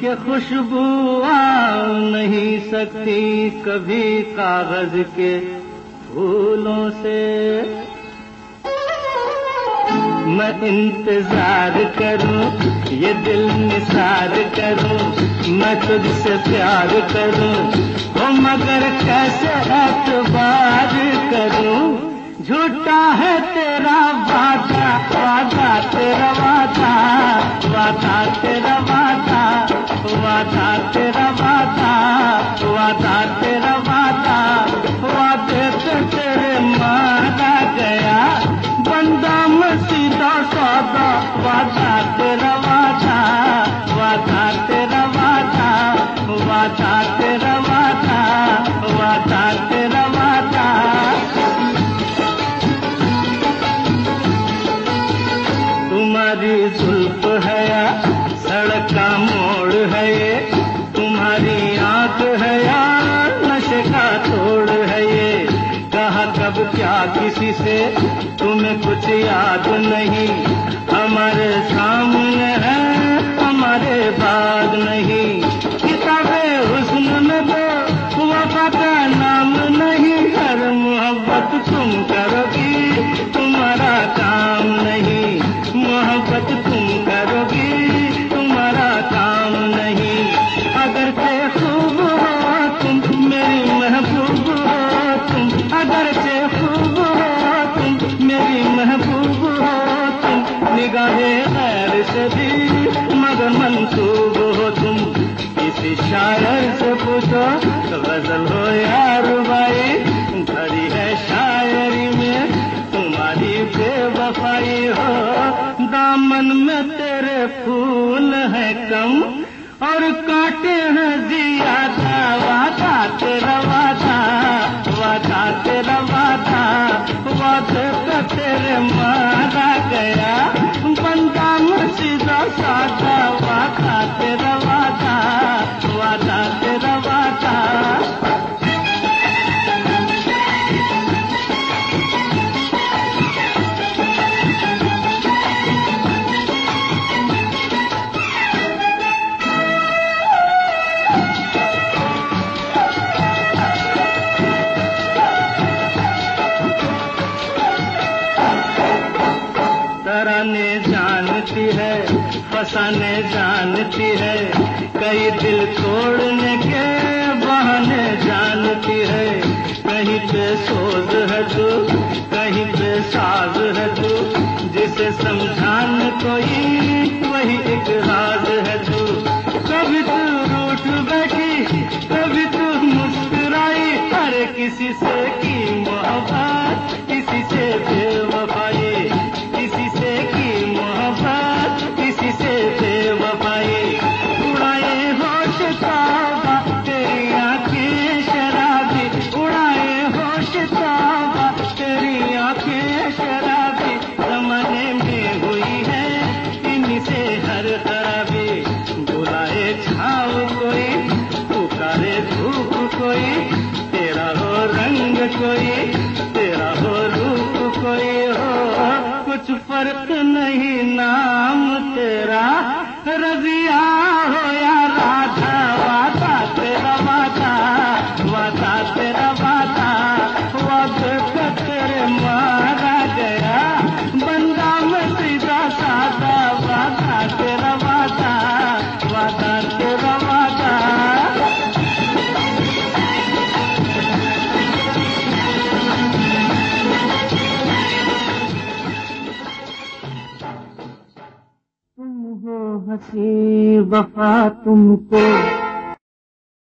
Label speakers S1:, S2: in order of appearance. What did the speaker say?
S1: कि खुशबू आ नहीं सकती कभी कागज़ के फूलों से। मैं इंतज़ार करूँ, ये दिल निसार करूँ, मैं तुझसे प्यार करूँ, ओ मगर कैसे एतबार करूँ? झूठा है तेरा वादा वादा, तेरा वादा वादा, तेरा वादा। वादा तेरा वादा वादा तेरा वादा वादे तो तेरे मारा गया। बंदा मसीदा सौदा वादा तेरा वादा वादा तेरा वादा वादा तेरा वादा वादा तेरा वादा तुम्हारी जुल्फ है सड़क का कब क्या किसी से? तुम्हें कुछ याद नहीं। हमारे सामने है, हमारे बाद नहीं। किताबें हुस्न में तो वफा का नाम नहीं। हर मोहब्बत तुम करोगी। से भी मगर मंसूब हो तुम। किसी शायर से पूछो, गज़ल हो यार भाई भरी है शायरी में तुम्हारी बेवफाई हो। दामन में तेरे फूल है कम, और काटे हैं जिया था वादा तेरा वादा वादा तेरा वादा। वादे पे तेरे मारा गया, बंदा मुर्शिदा सादा वादा तेरा वादा वादा तेरा वादा तराने जानती है फसाने जानती है, कई दिल तोड़ने के बहाने जानती है। कहीं पे सोज है तू, कहीं पे साज है तू, जिसे समझान कोई वही एक राज है तू। कभी तू रूठ बैठी, कभी तू मुस्कुराई, हर किसी से कोई तेरा हो रूप कोई हो। कुछ फ़र्क नहीं नाम तेरा रजिया हसी वफा तुमको।